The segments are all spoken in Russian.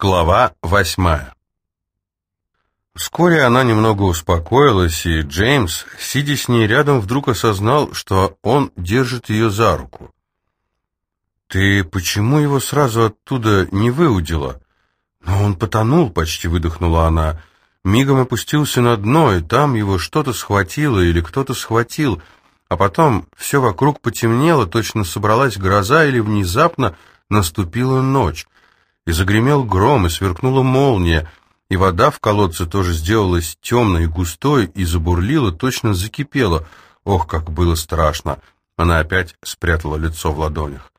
Глава восьмая Вскоре она немного успокоилась, и Джеймс, сидя с ней рядом, вдруг осознал, что он держит ее за руку. «Ты почему его сразу оттуда не выудила?» «Но он потонул», — почти выдохнула она. Мигом опустился на дно, и там его что-то схватило или кто-то схватил, а потом все вокруг потемнело, точно собралась гроза или внезапно наступила ночь. И загремел гром, и сверкнула молния, и вода в колодце тоже сделалась темной и густой, и забурлила, точно закипела. Ох, как было страшно! Она опять спрятала лицо в ладонях.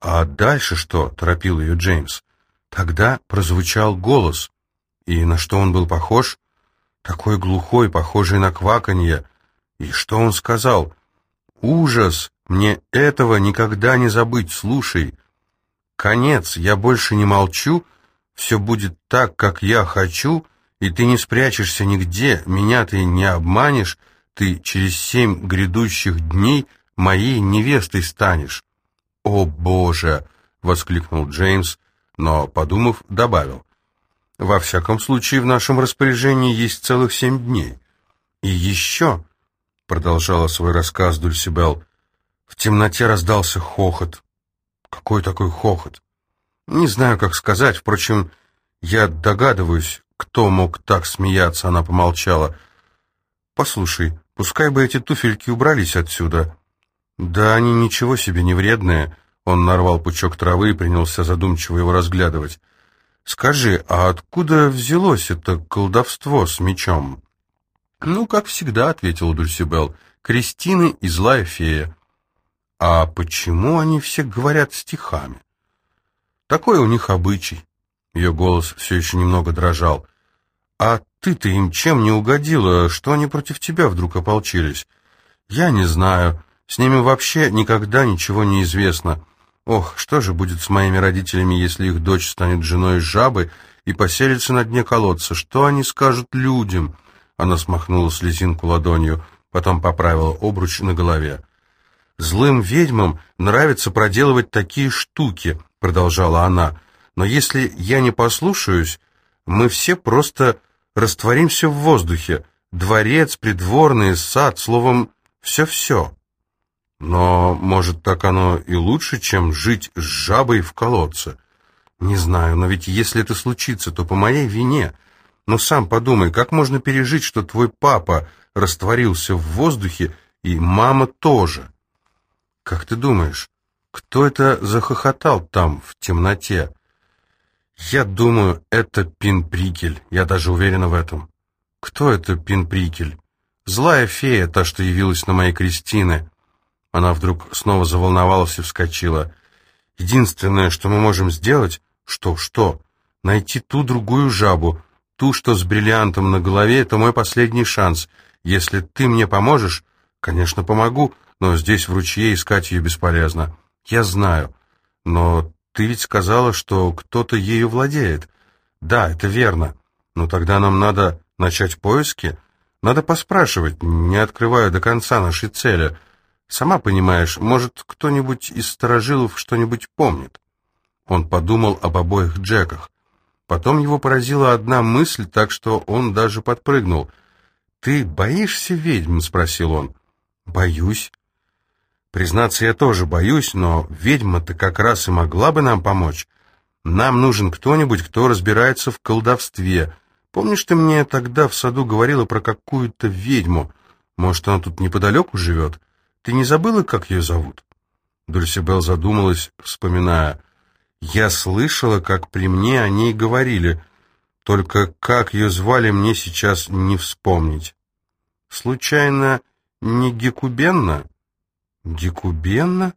«А дальше что?» — торопил ее Джеймс. Тогда прозвучал голос. И на что он был похож? Такой глухой, похожий на кваканье. И что он сказал? «Ужас! Мне этого никогда не забыть, слушай!» «Конец, я больше не молчу, все будет так, как я хочу, и ты не спрячешься нигде, меня ты не обманешь, ты через семь грядущих дней моей невестой станешь». «О, Боже!» — воскликнул Джеймс, но, подумав, добавил. «Во всяком случае, в нашем распоряжении есть целых семь дней. И еще...» — продолжала свой рассказ Дульсибел. В темноте раздался хохот. «Какой такой хохот?» «Не знаю, как сказать. Впрочем, я догадываюсь, кто мог так смеяться», — она помолчала. «Послушай, пускай бы эти туфельки убрались отсюда. «Да они ничего себе не вредные». Он нарвал пучок травы и принялся задумчиво его разглядывать. «Скажи, а откуда взялось это колдовство с мечом?» «Ну, как всегда», — ответил Дульсибел, — «Кристины и злая фея». «А почему они все говорят стихами?» «Такой у них обычай». Ее голос все еще немного дрожал. «А ты-то им чем не угодила, что они против тебя вдруг ополчились?» «Я не знаю. С ними вообще никогда ничего не известно. Ох, что же будет с моими родителями, если их дочь станет женой жабы и поселится на дне колодца? Что они скажут людям?» Она смахнула слезинку ладонью, потом поправила обруч на голове. «Злым ведьмам нравится проделывать такие штуки», — продолжала она. «Но если я не послушаюсь, мы все просто растворимся в воздухе. Дворец, придворный, сад, словом, все-все». Но, может, так оно и лучше, чем жить с жабой в колодце? Не знаю, но ведь если это случится, то по моей вине. Но сам подумай, как можно пережить, что твой папа растворился в воздухе, и мама тоже? Как ты думаешь, кто это захохотал там, в темноте? Я думаю, это Пинприкель, я даже уверена в этом. Кто это Пинприкель? Злая фея, та, что явилась на моей крестины. Она вдруг снова заволновалась и вскочила. «Единственное, что мы можем сделать...» «Что, что? Найти ту другую жабу, ту, что с бриллиантом на голове, это мой последний шанс. Если ты мне поможешь...» «Конечно, помогу, но здесь в ручье искать ее бесполезно. Я знаю. Но ты ведь сказала, что кто-то ею владеет. Да, это верно. Но тогда нам надо начать поиски. Надо поспрашивать, не открывая до конца нашей цели». Сама понимаешь, может, кто-нибудь из сторожилов что-нибудь помнит. Он подумал об обоих Джеках. Потом его поразила одна мысль, так что он даже подпрыгнул. «Ты боишься ведьм?» — спросил он. «Боюсь». «Признаться, я тоже боюсь, но ведьма-то как раз и могла бы нам помочь. Нам нужен кто-нибудь, кто разбирается в колдовстве. Помнишь, ты мне тогда в саду говорила про какую-то ведьму? Может, она тут неподалеку живет?» Ты не забыла, как ее зовут?» Дульсибел задумалась, вспоминая. «Я слышала, как при мне о ней говорили, только как ее звали, мне сейчас не вспомнить. Случайно не Гекубенна?» «Гекубенна?»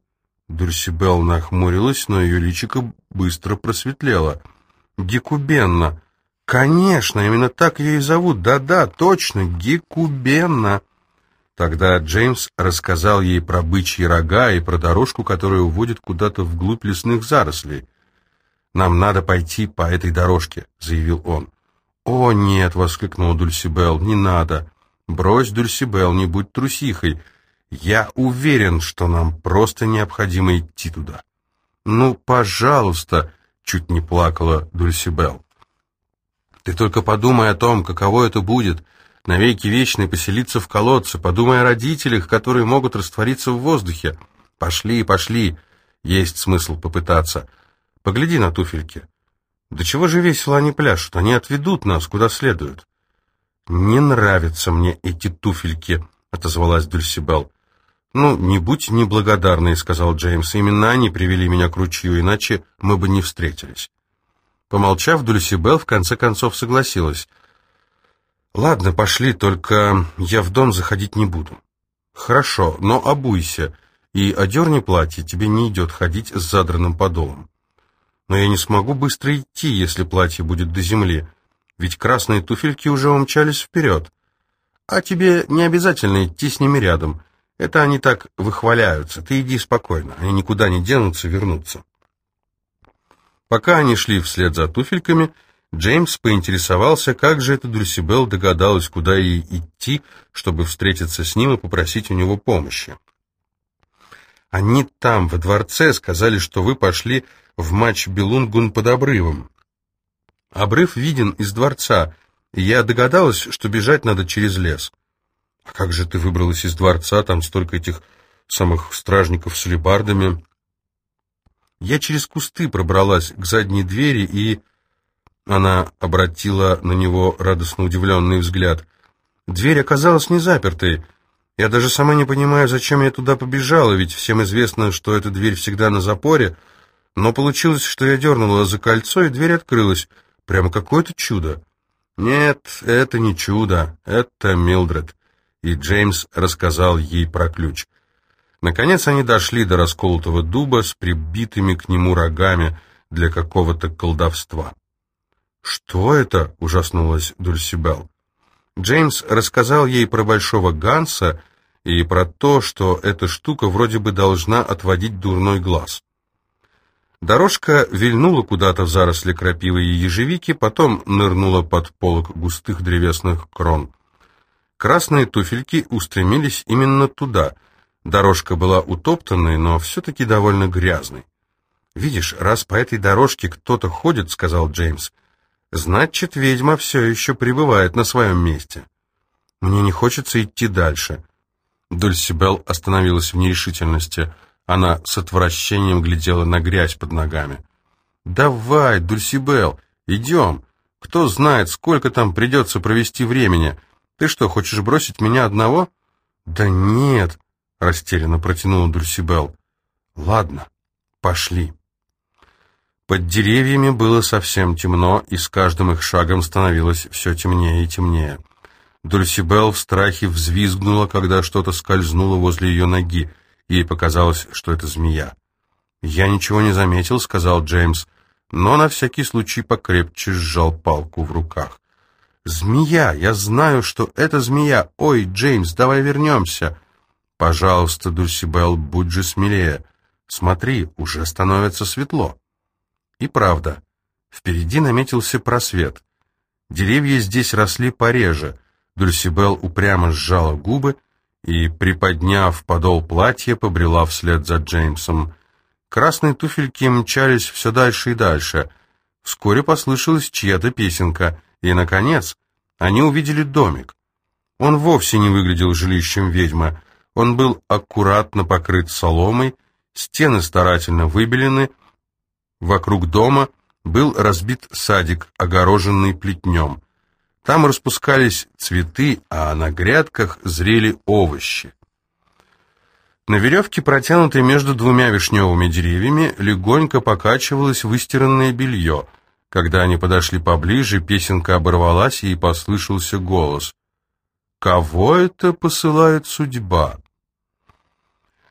Дульсибел нахмурилась, но ее личико быстро просветлело. «Гекубенна! Конечно, именно так ее и зовут. Да-да, точно, Гекубенна!» Тогда Джеймс рассказал ей про бычьи рога и про дорожку, которая уводит куда-то вглубь лесных зарослей. «Нам надо пойти по этой дорожке», — заявил он. «О, нет!» — воскликнул Дульсибел. «Не надо! Брось, Дульсибел, не будь трусихой. Я уверен, что нам просто необходимо идти туда». «Ну, пожалуйста!» — чуть не плакала Дульсибел. «Ты только подумай о том, каково это будет, навеки вечной поселиться в колодце, подумай о родителях, которые могут раствориться в воздухе. Пошли, пошли, есть смысл попытаться. Погляди на туфельки. Да чего же весело они пляшут, они отведут нас куда следует». «Не нравятся мне эти туфельки», — отозвалась Дульсибел. «Ну, не будь неблагодарной», — сказал Джеймс. «Именно они привели меня к ручью, иначе мы бы не встретились». Помолчав, Дульсибел в конце концов согласилась. «Ладно, пошли, только я в дом заходить не буду». «Хорошо, но обуйся и одерни платье, тебе не идет ходить с задранным подолом». «Но я не смогу быстро идти, если платье будет до земли, ведь красные туфельки уже умчались вперед. А тебе не обязательно идти с ними рядом». Это они так выхваляются. Ты иди спокойно, они никуда не денутся, вернутся. Пока они шли вслед за туфельками, Джеймс поинтересовался, как же эта Дульсибел догадалась, куда ей идти, чтобы встретиться с ним и попросить у него помощи. «Они там, во дворце, сказали, что вы пошли в матч Белунгун под обрывом. Обрыв виден из дворца, и я догадалась, что бежать надо через лес. «А как же ты выбралась из дворца? Там столько этих самых стражников с лебардами». Я через кусты пробралась к задней двери, и... Она обратила на него радостно удивленный взгляд. Дверь оказалась не запертой. Я даже сама не понимаю, зачем я туда побежала, ведь всем известно, что эта дверь всегда на запоре. Но получилось, что я дернула за кольцо, и дверь открылась. Прямо какое-то чудо. Нет, это не чудо, это Милдред и Джеймс рассказал ей про ключ. Наконец они дошли до расколотого дуба с прибитыми к нему рогами для какого-то колдовства. «Что это?» — ужаснулась Дульсибел. Джеймс рассказал ей про большого Ганса и про то, что эта штука вроде бы должна отводить дурной глаз. Дорожка вильнула куда-то в заросли крапивы и ежевики, потом нырнула под полок густых древесных крон. Красные туфельки устремились именно туда. Дорожка была утоптанной, но все-таки довольно грязной. «Видишь, раз по этой дорожке кто-то ходит, — сказал Джеймс, — значит, ведьма все еще пребывает на своем месте. Мне не хочется идти дальше». Дульсибел остановилась в нерешительности. Она с отвращением глядела на грязь под ногами. «Давай, Дульсибел, идем. Кто знает, сколько там придется провести времени. Ты что, хочешь бросить меня одного?» «Да нет», — растерянно протянула Дульсибел. «Ладно, пошли». Под деревьями было совсем темно, и с каждым их шагом становилось все темнее и темнее. Дульсибел в страхе взвизгнула, когда что-то скользнуло возле ее ноги. Ей показалось, что это змея. «Я ничего не заметил», — сказал Джеймс, но на всякий случай покрепче сжал палку в руках. «Змея! Я знаю, что это змея! Ой, Джеймс, давай вернемся!» «Пожалуйста, Дульсибел, будь же смелее. Смотри, уже становится светло». И правда, впереди наметился просвет. Деревья здесь росли пореже. Дульсибел упрямо сжала губы и, приподняв подол платья, побрела вслед за Джеймсом. Красные туфельки мчались все дальше и дальше. Вскоре послышалась чья-то песенка — и, наконец, они увидели домик. Он вовсе не выглядел жилищем ведьмы. Он был аккуратно покрыт соломой, стены старательно выбелены. Вокруг дома был разбит садик, огороженный плетнем. Там распускались цветы, а на грядках зрели овощи. На веревке, протянутой между двумя вишневыми деревьями, легонько покачивалось выстиранное белье — когда они подошли поближе, песенка оборвалась, и послышался голос. «Кого это посылает судьба?»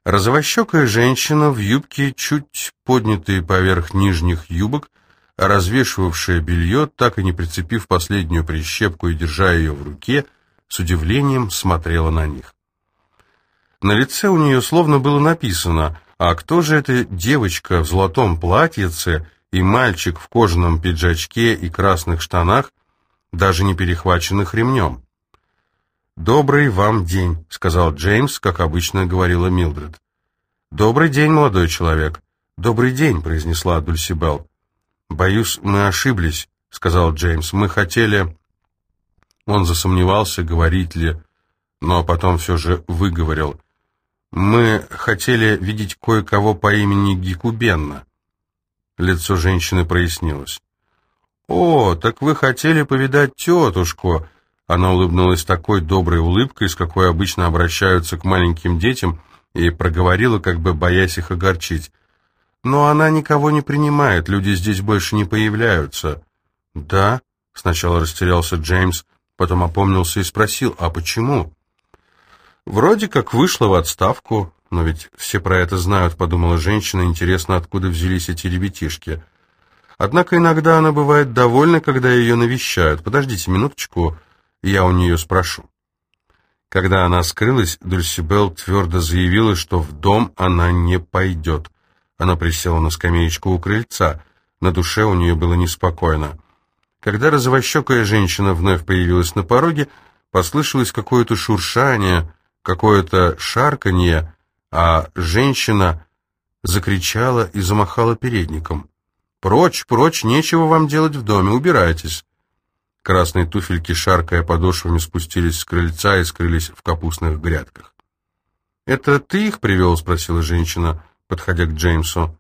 Розовощекая женщина в юбке, чуть поднятой поверх нижних юбок, развешивавшая белье, так и не прицепив последнюю прищепку и держа ее в руке, с удивлением смотрела на них. На лице у нее словно было написано «А кто же эта девочка в золотом платьице и мальчик в кожаном пиджачке и красных штанах, даже не перехваченных ремнем. «Добрый вам день», — сказал Джеймс, как обычно говорила Милдред. «Добрый день, молодой человек». «Добрый день», — произнесла Дульсибел. «Боюсь, мы ошиблись», — сказал Джеймс. «Мы хотели...» Он засомневался, говорить ли, но потом все же выговорил. «Мы хотели видеть кое-кого по имени Гикубенна». Лицо женщины прояснилось. «О, так вы хотели повидать тетушку!» Она улыбнулась такой доброй улыбкой, с какой обычно обращаются к маленьким детям, и проговорила, как бы боясь их огорчить. «Но она никого не принимает, люди здесь больше не появляются». «Да?» — сначала растерялся Джеймс, потом опомнился и спросил, «А почему?» «Вроде как вышла в отставку, но ведь все про это знают», — подумала женщина, «интересно, откуда взялись эти ребятишки». Однако иногда она бывает довольна, когда ее навещают. Подождите минуточку, я у нее спрошу. Когда она скрылась, Дульсибел твердо заявила, что в дом она не пойдет. Она присела на скамеечку у крыльца. На душе у нее было неспокойно. Когда розовощекая женщина вновь появилась на пороге, послышалось какое-то шуршание, какое-то шарканье, а женщина закричала и замахала передником. «Прочь, прочь, нечего вам делать в доме, убирайтесь!» Красные туфельки, шаркая подошвами, спустились с крыльца и скрылись в капустных грядках. «Это ты их привел?» — спросила женщина, подходя к Джеймсу.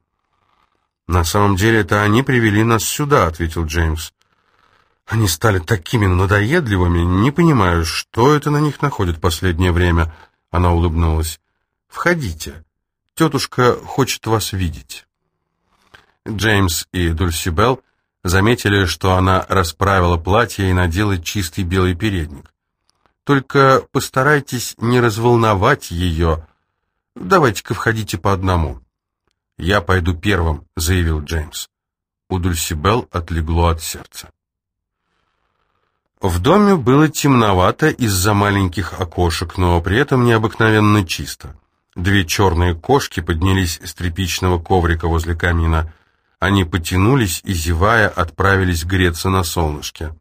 «На самом деле это они привели нас сюда», — ответил Джеймс. «Они стали такими надоедливыми, не понимаю, что это на них находит последнее время», — она улыбнулась. «Входите. Тетушка хочет вас видеть». Джеймс и Дульсибел заметили, что она расправила платье и надела чистый белый передник. «Только постарайтесь не разволновать ее. Давайте-ка входите по одному». «Я пойду первым», — заявил Джеймс. У Дульсибел отлегло от сердца. В доме было темновато из-за маленьких окошек, но при этом необыкновенно чисто. Две черные кошки поднялись с тряпичного коврика возле камина. Они потянулись и, зевая, отправились греться на солнышке.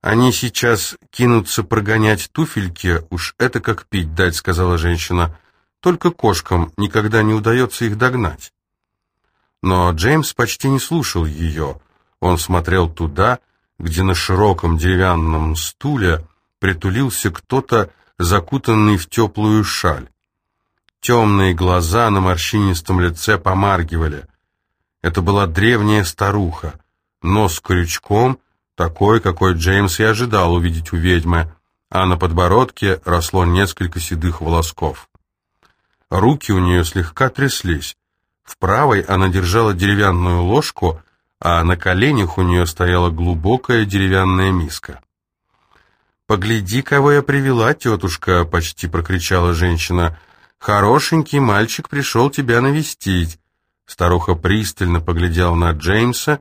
«Они сейчас кинутся прогонять туфельки, уж это как пить дать», — сказала женщина. «Только кошкам никогда не удается их догнать». Но Джеймс почти не слушал ее. Он смотрел туда, где на широком деревянном стуле притулился кто-то, закутанный в теплую шаль. Темные глаза на морщинистом лице помаргивали. Это была древняя старуха, нос крючком, такой, какой Джеймс и ожидал увидеть у ведьмы, а на подбородке росло несколько седых волосков. Руки у нее слегка тряслись. В правой она держала деревянную ложку, а на коленях у нее стояла глубокая деревянная миска. «Погляди, кого я привела, тетушка!» — почти прокричала женщина. «Хорошенький мальчик пришел тебя навестить. Старуха пристально поглядела на Джеймса,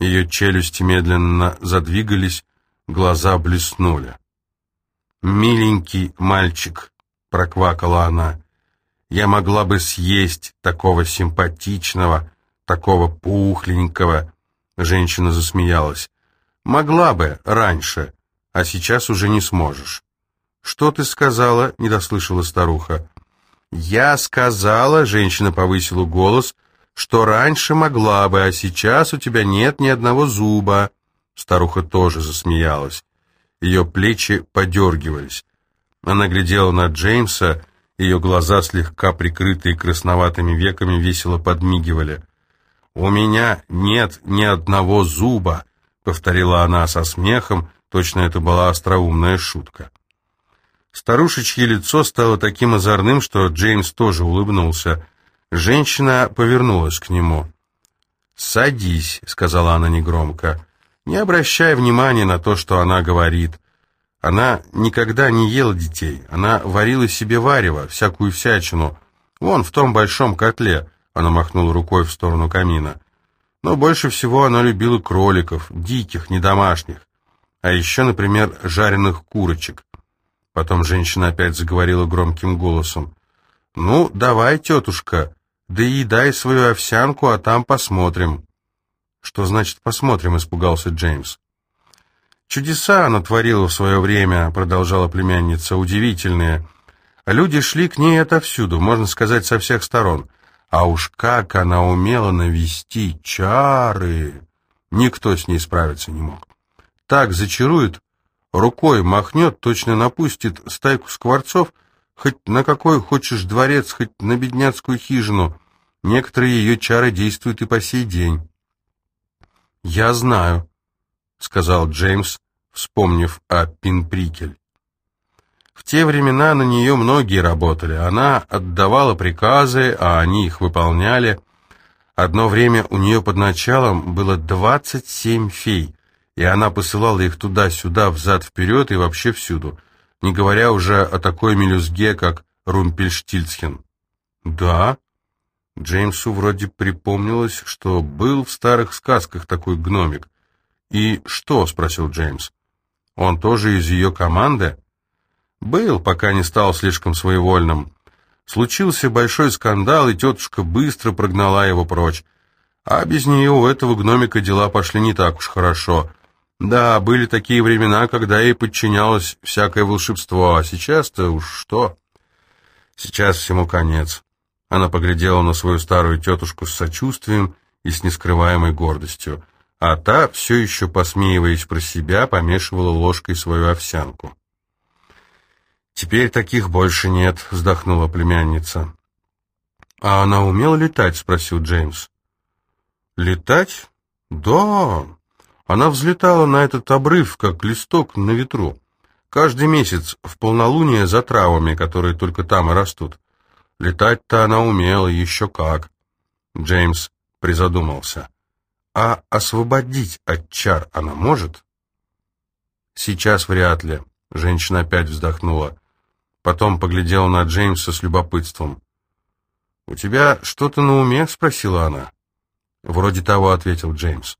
ее челюсти медленно задвигались, глаза блеснули. «Миленький мальчик», — проквакала она, — «я могла бы съесть такого симпатичного, такого пухленького». Женщина засмеялась. «Могла бы раньше, а сейчас уже не сможешь». «Что ты сказала?» — не дослышала старуха. «Я сказала», — женщина повысила голос, — что раньше могла бы, а сейчас у тебя нет ни одного зуба». Старуха тоже засмеялась. Ее плечи подергивались. Она глядела на Джеймса, ее глаза, слегка прикрытые красноватыми веками, весело подмигивали. «У меня нет ни одного зуба», — повторила она со смехом, точно это была остроумная шутка. Старушечье лицо стало таким озорным, что Джеймс тоже улыбнулся. Женщина повернулась к нему. «Садись», — сказала она негромко. «Не обращай внимания на то, что она говорит. Она никогда не ела детей. Она варила себе варево, всякую всячину. Вон в том большом котле», — она махнула рукой в сторону камина. «Но больше всего она любила кроликов, диких, не домашних. А еще, например, жареных курочек». Потом женщина опять заговорила громким голосом. «Ну, давай, тетушка, да и дай свою овсянку, а там посмотрим. Что значит посмотрим, испугался Джеймс. Чудеса она творила в свое время, продолжала племянница, удивительные. Люди шли к ней отовсюду, можно сказать, со всех сторон. А уж как она умела навести чары! Никто с ней справиться не мог. Так зачарует, рукой махнет, точно напустит стайку скворцов, хоть на какой хочешь дворец, хоть на бедняцкую хижину. Некоторые ее чары действуют и по сей день. «Я знаю», — сказал Джеймс, вспомнив о Пинприкель. В те времена на нее многие работали. Она отдавала приказы, а они их выполняли. Одно время у нее под началом было двадцать семь фей, и она посылала их туда-сюда, взад-вперед и вообще всюду, не говоря уже о такой мелюзге, как Румпельштильцхен. «Да?» Джеймсу вроде припомнилось, что был в старых сказках такой гномик. «И что?» — спросил Джеймс. «Он тоже из ее команды?» «Был, пока не стал слишком своевольным. Случился большой скандал, и тетушка быстро прогнала его прочь. А без нее у этого гномика дела пошли не так уж хорошо. Да, были такие времена, когда ей подчинялось всякое волшебство, а сейчас-то уж что? Сейчас всему конец». Она поглядела на свою старую тетушку с сочувствием и с нескрываемой гордостью, а та, все еще посмеиваясь про себя, помешивала ложкой свою овсянку. «Теперь таких больше нет», — вздохнула племянница. «А она умела летать?» — спросил Джеймс. «Летать? Да. Она взлетала на этот обрыв, как листок на ветру. Каждый месяц в полнолуние за травами, которые только там и растут. Летать-то она умела, еще как. Джеймс призадумался. А освободить от чар она может? Сейчас вряд ли. Женщина опять вздохнула. Потом поглядела на Джеймса с любопытством. «У тебя что-то на уме?» — спросила она. «Вроде того», — ответил Джеймс.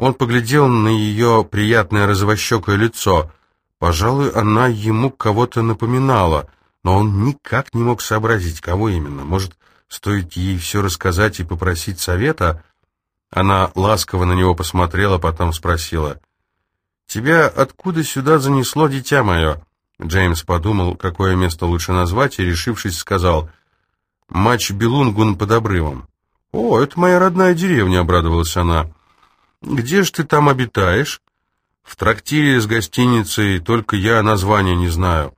Он поглядел на ее приятное розовощекое лицо. Пожалуй, она ему кого-то напоминала — но он никак не мог сообразить, кого именно. Может, стоит ей все рассказать и попросить совета? Она ласково на него посмотрела, потом спросила. «Тебя откуда сюда занесло, дитя мое?» Джеймс подумал, какое место лучше назвать, и, решившись, сказал. «Мач Белунгун под обрывом». «О, это моя родная деревня», — обрадовалась она. «Где ж ты там обитаешь?» «В трактире с гостиницей, только я названия не знаю».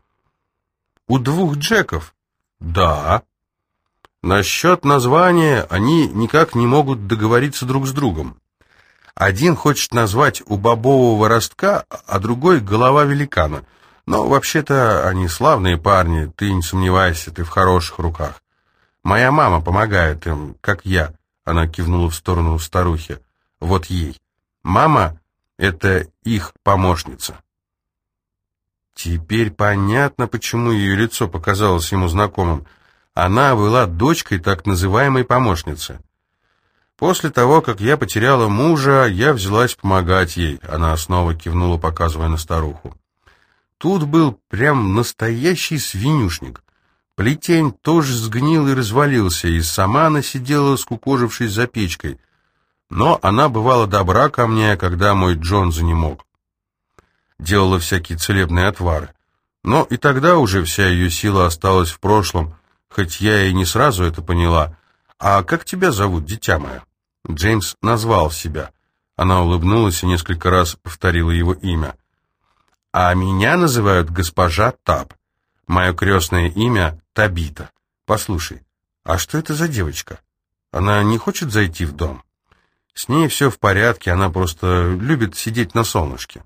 У двух Джеков? Да. Насчет названия они никак не могут договориться друг с другом. Один хочет назвать у бобового ростка, а другой — голова великана. Но вообще-то они славные парни, ты не сомневайся, ты в хороших руках. Моя мама помогает им, как я. Она кивнула в сторону старухи. Вот ей. Мама — это их помощница. Теперь понятно, почему ее лицо показалось ему знакомым. Она была дочкой так называемой помощницы. После того, как я потеряла мужа, я взялась помогать ей. Она снова кивнула, показывая на старуху. Тут был прям настоящий свинюшник. Плетень тоже сгнил и развалился, и сама она сидела, скукожившись за печкой. Но она бывала добра ко мне, когда мой Джон занемог делала всякие целебные отвары. Но и тогда уже вся ее сила осталась в прошлом, хоть я и не сразу это поняла. «А как тебя зовут, дитя мое?» Джеймс назвал себя. Она улыбнулась и несколько раз повторила его имя. «А меня называют госпожа Таб. Мое крестное имя Табита. Послушай, а что это за девочка? Она не хочет зайти в дом?» С ней все в порядке, она просто любит сидеть на солнышке.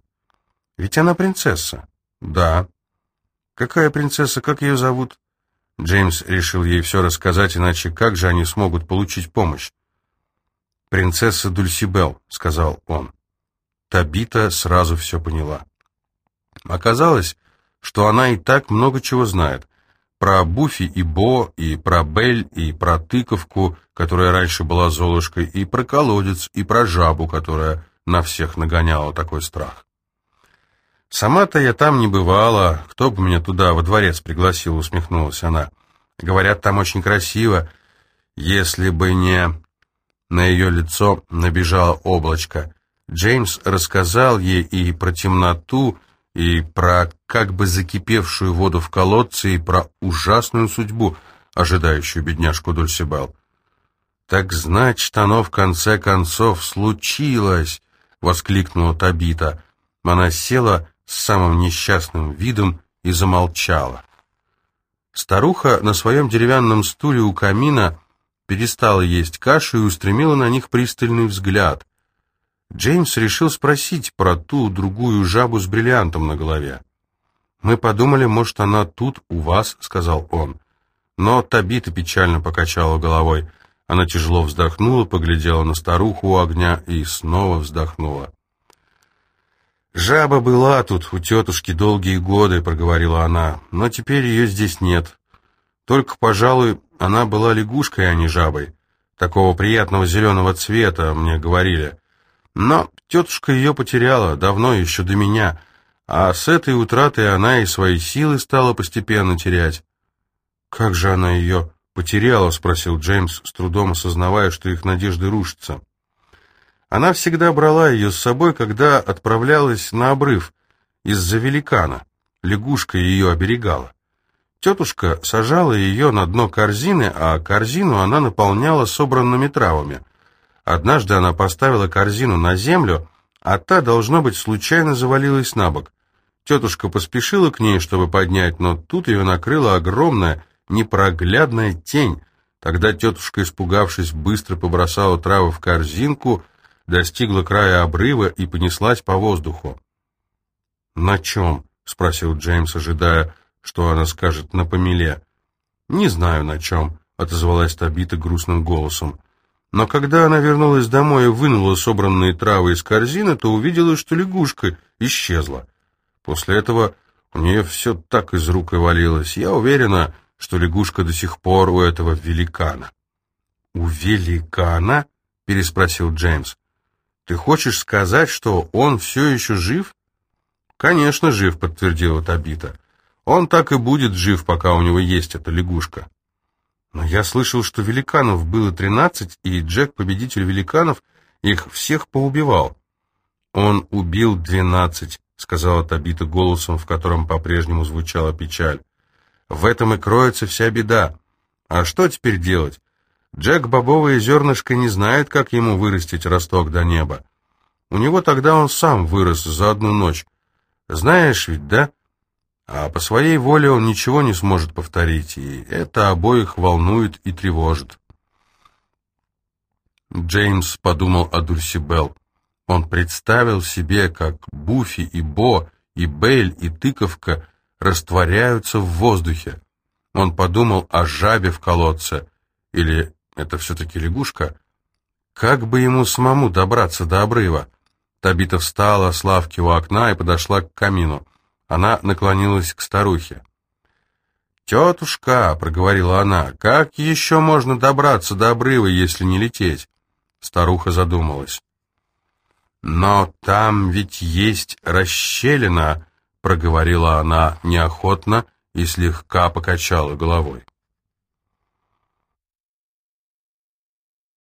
Ведь она принцесса. Да. Какая принцесса, как ее зовут? Джеймс решил ей все рассказать, иначе как же они смогут получить помощь? «Принцесса Дульсибел», — сказал он. Табита сразу все поняла. Оказалось, что она и так много чего знает. Про Буфи и Бо, и про Бель, и про тыковку, которая раньше была Золушкой, и про колодец, и про жабу, которая на всех нагоняла такой страх. «Сама-то я там не бывала. Кто бы меня туда, во дворец, пригласил?» — усмехнулась она. «Говорят, там очень красиво. Если бы не...» На ее лицо набежало облачко. Джеймс рассказал ей и про темноту, и про как бы закипевшую воду в колодце, и про ужасную судьбу. ожидающую бедняжку Дульсибел. «Так значит, оно в конце концов случилось!» — воскликнула Табита. Она села с самым несчастным видом и замолчала. Старуха на своем деревянном стуле у камина перестала есть кашу и устремила на них пристальный взгляд. Джеймс решил спросить про ту другую жабу с бриллиантом на голове. «Мы подумали, может, она тут, у вас», — сказал он. Но Табита печально покачала головой. Она тяжело вздохнула, поглядела на старуху у огня и снова вздохнула. «Жаба была тут у тетушки долгие годы», — проговорила она, — «но теперь ее здесь нет. Только, пожалуй, она была лягушкой, а не жабой. Такого приятного зеленого цвета, мне говорили. Но тетушка ее потеряла, давно еще до меня, а с этой утратой она и свои силы стала постепенно терять». «Как же она ее потеряла?» — спросил Джеймс, с трудом осознавая, что их надежды рушатся. Она всегда брала ее с собой, когда отправлялась на обрыв из-за великана. Лягушка ее оберегала. Тетушка сажала ее на дно корзины, а корзину она наполняла собранными травами. Однажды она поставила корзину на землю, а та, должно быть, случайно завалилась на бок. Тетушка поспешила к ней, чтобы поднять, но тут ее накрыла огромная, непроглядная тень. Тогда тетушка, испугавшись, быстро побросала травы в корзинку — достигла края обрыва и понеслась по воздуху. «На чем?» — спросил Джеймс, ожидая, что она скажет «на помеле». «Не знаю, на чем», — отозвалась Табита грустным голосом. Но когда она вернулась домой и вынула собранные травы из корзины, то увидела, что лягушка исчезла. После этого у нее все так из рук и валилось. Я уверена, что лягушка до сих пор у этого великана. «У великана?» — переспросил Джеймс. Ты хочешь сказать, что он все еще жив? Конечно, жив, подтвердила Табита. Он так и будет жив, пока у него есть эта лягушка. Но я слышал, что великанов было тринадцать, и Джек, победитель великанов, их всех поубивал. Он убил двенадцать, сказала Табита голосом, в котором по-прежнему звучала печаль. В этом и кроется вся беда. А что теперь делать? Джек бобовое зернышко не знает, как ему вырастить росток до неба. У него тогда он сам вырос за одну ночь. Знаешь ведь, да? А по своей воле он ничего не сможет повторить, и это обоих волнует и тревожит. Джеймс подумал о Дульси Белл. Он представил себе, как Буфи и Бо, и Бейль, и Тыковка растворяются в воздухе. Он подумал о жабе в колодце, или это все-таки лягушка? Как бы ему самому добраться до обрыва? Табита встала с лавки у окна и подошла к камину. Она наклонилась к старухе. «Тетушка», — проговорила она, — «как еще можно добраться до обрыва, если не лететь?» Старуха задумалась. «Но там ведь есть расщелина», — проговорила она неохотно и слегка покачала головой.